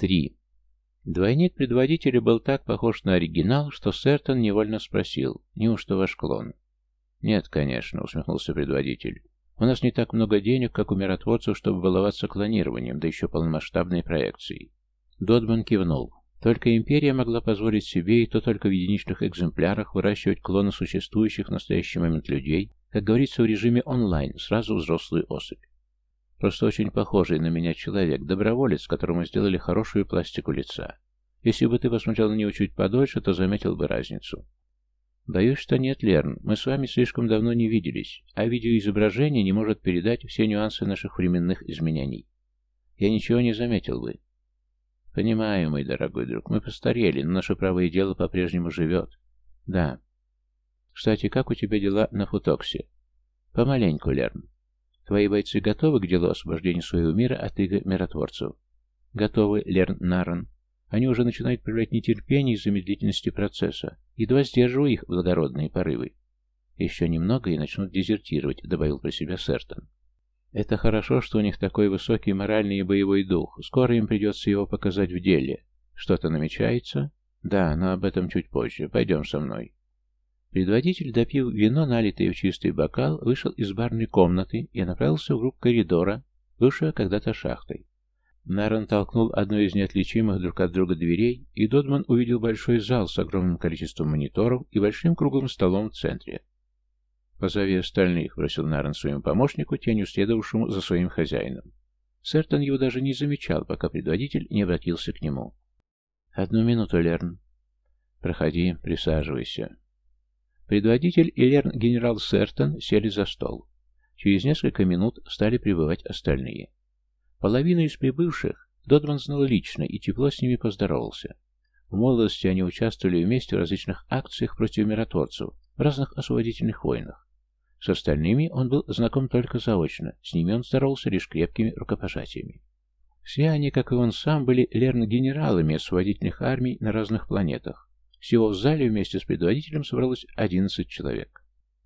Три. Двойник предводителя был так похож на оригинал, что Сертон невольно спросил, неужто ваш клон? Нет, конечно, усмехнулся предводитель. У нас не так много денег, как у миротворцев, чтобы баловаться клонированием, да еще полномасштабной проекцией. Додман кивнул. Только империя могла позволить себе, и то только в единичных экземплярах, выращивать клоны существующих в настоящий момент людей, как говорится в режиме онлайн, сразу взрослую особь. Просто очень похожий на меня человек, доброволец, которому сделали хорошую пластику лица. Если бы ты посмотрел на него чуть подольше, то заметил бы разницу. Боюсь, что нет, Лерн. Мы с вами слишком давно не виделись, а видеоизображение не может передать все нюансы наших временных изменений. Я ничего не заметил бы. Понимаю, мой дорогой друг, мы постарели, но наше правое дело по-прежнему живет. Да. Кстати, как у тебя дела на Футоксе? Помаленьку, Лерн. Твои бойцы готовы к делу освобождения своего мира от иго миротворцев? Готовы, Лерн Наран. Они уже начинают проявлять нетерпение из-за медлительности процесса, едва сдерживая их благородные порывы. Еще немного и начнут дезертировать, добавил про себя Сертон. Это хорошо, что у них такой высокий моральный и боевой дух. Скоро им придется его показать в деле. Что-то намечается? Да, но об этом чуть позже. Пойдем со мной. Предводитель, допив вино, налитое в чистый бокал, вышел из барной комнаты и направился вглубь коридора, бывшего когда-то шахтой. Нарон толкнул одну из неотличимых друг от друга дверей, и Додман увидел большой зал с огромным количеством мониторов и большим круглым столом в центре. «Позови остальных», — бросил Нарон своему помощнику, тенью следовавшему за своим хозяином. Сертон его даже не замечал, пока предводитель не обратился к нему. «Одну минуту, Лерн». «Проходи, присаживайся». Предводитель и лерн-генерал Сертон сели за стол. Через несколько минут стали прибывать остальные. Половину из прибывших Додман знал лично и тепло с ними поздоровался. В молодости они участвовали вместе в различных акциях против миротворцев, в разных освободительных войнах. С остальными он был знаком только заочно, с ними он здоровался лишь крепкими рукопожатиями. Все они, как и он сам, были лерн-генералами освободительных армий на разных планетах. Всего в зале вместе с предводителем собралось 11 человек.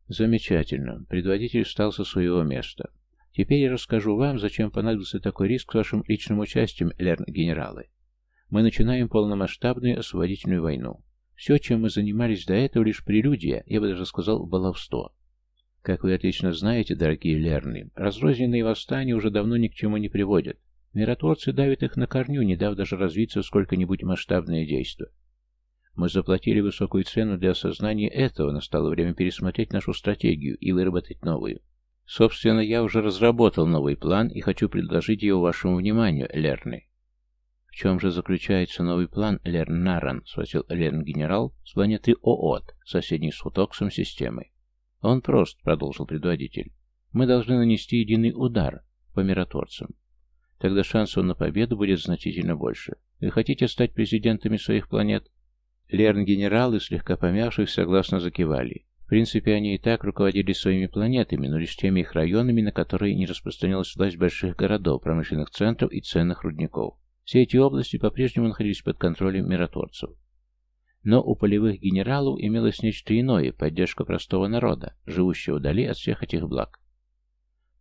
Замечательно. Предводитель встал со своего места. Теперь я расскажу вам, зачем понадобился такой риск с вашим личным участием, лерн-генералы. Мы начинаем полномасштабную освободительную войну. Все, чем мы занимались до этого, лишь прелюдия, я бы даже сказал, баловство. Как вы отлично знаете, дорогие лерны, разрозненные восстания уже давно ни к чему не приводят. Миротворцы давят их на корню, не дав даже развиться сколько-нибудь масштабное действие. Мы заплатили высокую цену для осознания этого, настало время пересмотреть нашу стратегию и выработать новую. Собственно, я уже разработал новый план и хочу предложить его вашему вниманию, Лерны. В чем же заключается новый план, Лерн Наран? спросил Лерн-генерал с планеты ООТ, соседней с Футоксом системы. Он прост, продолжил предводитель. Мы должны нанести единый удар по миротворцам. Тогда шансов на победу будет значительно больше. Вы хотите стать президентами своих планет? Лерн-генералы, слегка помявшись, согласно закивали. В принципе, они и так руководили своими планетами, но лишь теми их районами, на которые не распространялась власть больших городов, промышленных центров и ценных рудников. Все эти области по-прежнему находились под контролем миротворцев. Но у полевых генералов имелось нечто иное – поддержка простого народа, живущего вдали от всех этих благ.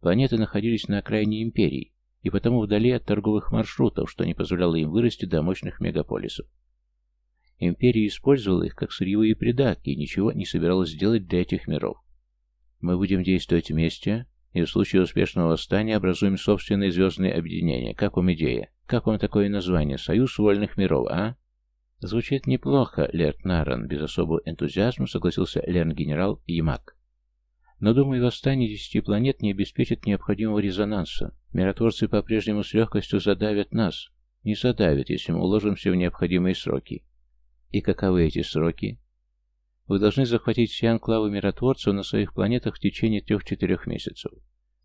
Планеты находились на окраине империи, и потому вдали от торговых маршрутов, что не позволяло им вырасти до мощных мегаполисов. Империя использовала их как сырьевые придатки и ничего не собиралась сделать для этих миров. Мы будем действовать вместе, и в случае успешного восстания образуем собственное звездное объединение. Как вам идея? Как вам такое название? Союз вольных миров, а? Звучит неплохо, Лерт Наран. Без особого энтузиазма согласился Лерн-генерал Ямак. Но, думаю, восстание десяти планет не обеспечит необходимого резонанса. Миротворцы по-прежнему с легкостью задавят нас. Не задавят, если мы уложимся в необходимые сроки. И каковы эти сроки? Вы должны захватить все анклавы миротворцев на своих планетах в течение трех-четырех месяцев.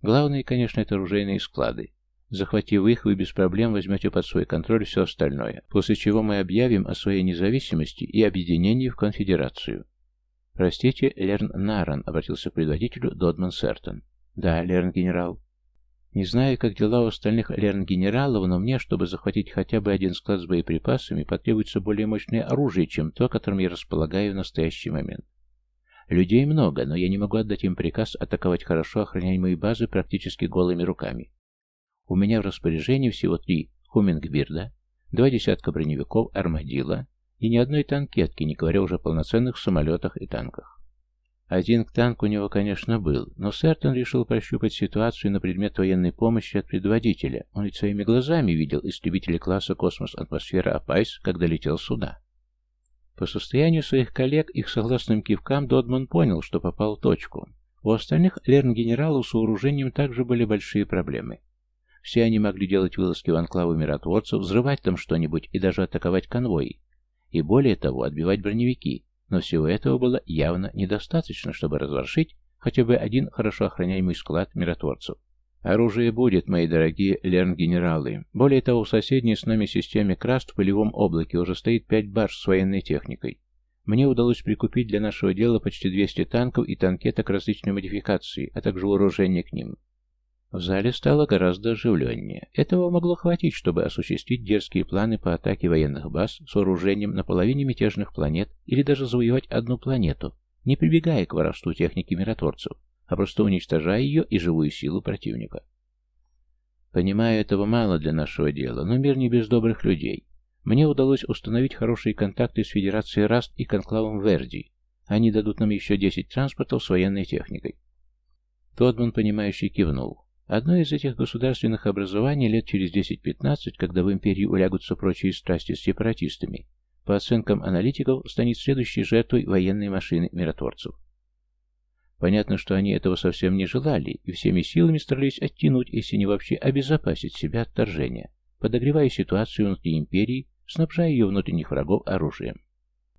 Главное, конечно, это оружейные склады. Захватив их, вы без проблем возьмете под свой контроль все остальное, после чего мы объявим о своей независимости и объединении в конфедерацию. «Простите, Лерн Наран», — обратился к предводителю Додман Сертон. «Да, Лерн, генерал». Не знаю, как дела у остальных лерн-генералов, но мне, чтобы захватить хотя бы один склад с боеприпасами, потребуется более мощное оружие, чем то, которым я располагаю в настоящий момент. Людей много, но я не могу отдать им приказ атаковать хорошо охраняемые базы практически голыми руками. У меня в распоряжении всего три Хумингбирда, два десятка броневиков «Армадилла» и ни одной танкетки, не говоря уже о полноценных самолетах и танках. Один-то танк у него, конечно, был, но Сертон решил прощупать ситуацию на предмет военной помощи от предводителя. Он ведь своими глазами видел истребители класса «Космос-атмосфера Апайс», когда летел сюда. По состоянию своих коллег, их согласным кивкам, Додман понял, что попал в точку. У остальных лерн-генералов с вооружением также были большие проблемы. Все они могли делать вылазки в анклавы миротворцев, взрывать там что-нибудь и даже атаковать конвои. И более того, отбивать броневики. Но всего этого было явно недостаточно, чтобы разворшить хотя бы один хорошо охраняемый склад миротворцев. Оружие будет, мои дорогие лерн-генералы. Более того, в соседней с нами системе Краст в полевом облаке уже стоит пять барж с военной техникой. Мне удалось прикупить для нашего дела почти 200 танков и танкеток различной модификации, а также вооружение к ним. В зале стало гораздо оживленнее. Этого могло хватить, чтобы осуществить дерзкие планы по атаке военных баз с вооружением на половине мятежных планет или даже завоевать одну планету, не прибегая к воровству техники миротворцев, а просто уничтожая ее и живую силу противника. Понимаю, этого мало для нашего дела, но мир не без добрых людей. Мне удалось установить хорошие контакты с Федерацией Раст и Конклавом Верди. Они дадут нам еще 10 транспортов с военной техникой. Тодман, понимающий, кивнул. Одно из этих государственных образований лет через 10-15, когда в империи улягутся прочие страсти с сепаратистами, по оценкам аналитиков, станет следующей жертвой военной машины миротворцев. Понятно, что они этого совсем не желали и всеми силами старались оттянуть, если не вообще обезопасить себя от вторжения, подогревая ситуацию внутри империи снабжая ее внутренних врагов оружием.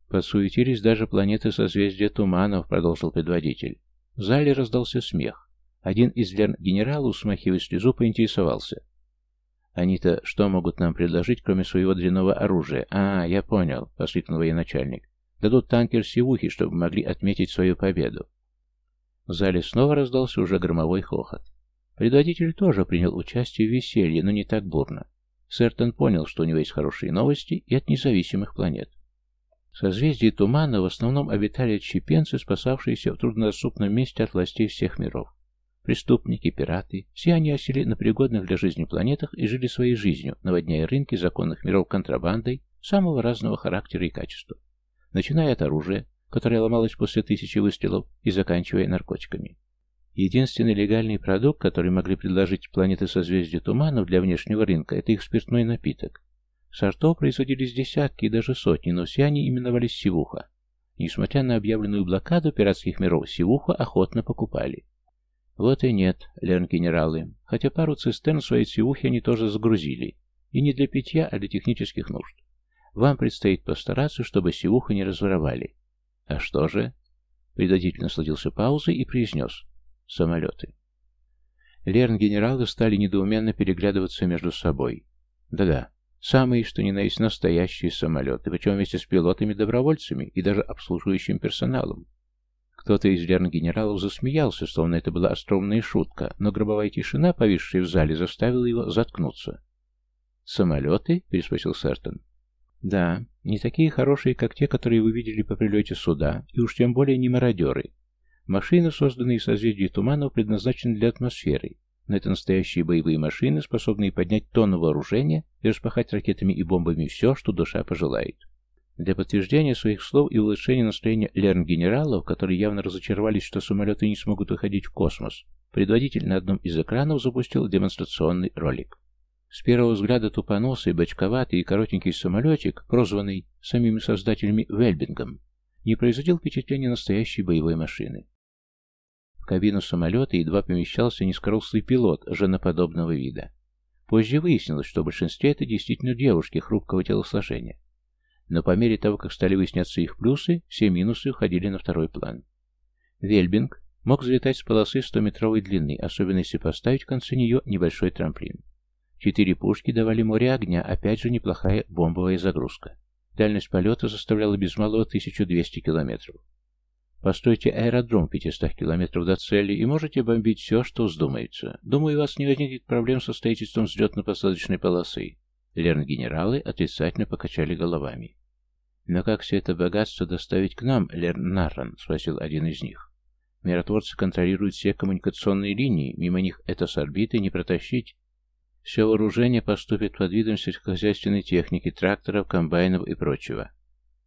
Подсуетились даже планеты созвездия туманов, продолжил предводитель. В зале раздался смех. Один из лерн-генералов, смахивая слезу, поинтересовался. «Они-то что могут нам предложить, кроме своего дрянного оружия?» «А, я понял», — воскликнул военачальник. «Дадут танкер Сивухи, чтобы могли отметить свою победу». В зале снова раздался уже громовой хохот. Предводитель тоже принял участие в веселье, но не так бурно. Сертон понял, что у него есть хорошие новости и от независимых планет. В созвездии Тумана в основном обитали отщепенцы, спасавшиеся в труднодоступном месте от властей всех миров. Преступники, пираты, все они осели на пригодных для жизни планетах и жили своей жизнью, наводняя рынки законных миров контрабандой самого разного характера и качества, начиная от оружия, которое ломалось после тысячи выстрелов, и заканчивая наркотиками. Единственный легальный продукт, который могли предложить планеты созвездия туманов для внешнего рынка, это их спиртной напиток. Сортов производились десятки и даже сотни, но все они именовались Сивуха. Несмотря на объявленную блокаду пиратских миров, Сивуху охотно покупали. Вот и нет, лерн-генералы. Хотя пару цистерн своей Сивухи они тоже загрузили. И не для питья, а для технических нужд. Вам предстоит постараться, чтобы Сивуху не разворовали. А что же? Предводитель насладился паузой и произнес самолеты. Лерн-генералы стали недоуменно переглядываться между собой. Да-да, самые, что ни на есть, настоящие самолеты, причем вместе с пилотами-добровольцами и даже обслуживающим персоналом. Кто-то из лерн-генералов засмеялся, словно это была остромная шутка, но гробовая тишина, повисшая в зале, заставила его заткнуться. «Самолеты?» — переспросил Сертон. «Да, не такие хорошие, как те, которые вы видели по прилете сюда, и уж тем более не мародеры. Машины, созданные в созвездии туманов, предназначены для атмосферы, но это настоящие боевые машины, способные поднять тонну вооружения и распахать ракетами и бомбами все, что душа пожелает. Для подтверждения своих слов и улучшения настроения лерн-генералов, которые явно разочаровались, что самолеты не смогут выходить в космос, предводитель на одном из экранов запустил демонстрационный ролик. С первого взгляда тупоносый, бочковатый и коротенький самолетик, прозванный самими создателями Вельбингом, не производил впечатления настоящей боевой машины кабину самолета едва помещался низкорослый пилот женоподобного вида. Позже выяснилось, что в большинстве это действительно девушки хрупкого телосложения. Но по мере того, как стали выясняться их плюсы, все минусы уходили на второй план. Вельбинг мог взлетать с полосы 100-метровой длины, особенно если поставить в конце нее небольшой трамплин. Четыре пушки давали море огня, опять же неплохая бомбовая загрузка. Дальность полета заставляла без малого 1200 километров. Постройте аэродром в 500 километров до цели и можете бомбить все, что вздумается. Думаю, у вас не возникнет проблем со строительством взлетно-посадочной полосы. Лерн-генералы отрицательно покачали головами. «Но как все это богатство доставить к нам, Лерн-Нарран?» — спросил один из них. «Миротворцы контролируют все коммуникационные линии, мимо них это с орбиты не протащить». Все вооружение поступит под видом сельскохозяйственной техники, тракторов, комбайнов и прочего.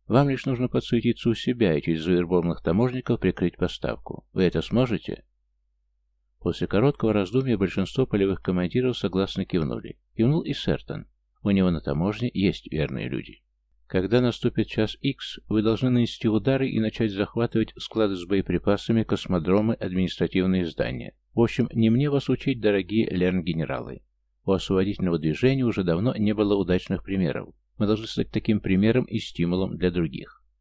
Вам лишь нужно подсуетиться у себя и через завербованных таможников прикрыть поставку. Вы это сможете?» После короткого раздумья большинство полевых командиров согласно кивнули. Кивнул и Сертон. У него на таможне есть верные люди. Когда наступит час X, вы должны нанести удары и начать захватывать склады с боеприпасами, космодромы, административные здания. В общем, не мне вас учить, дорогие лерн-генералы. У освободительного движения уже давно не было удачных примеров. Мы должны стать таким примером и стимулом для других.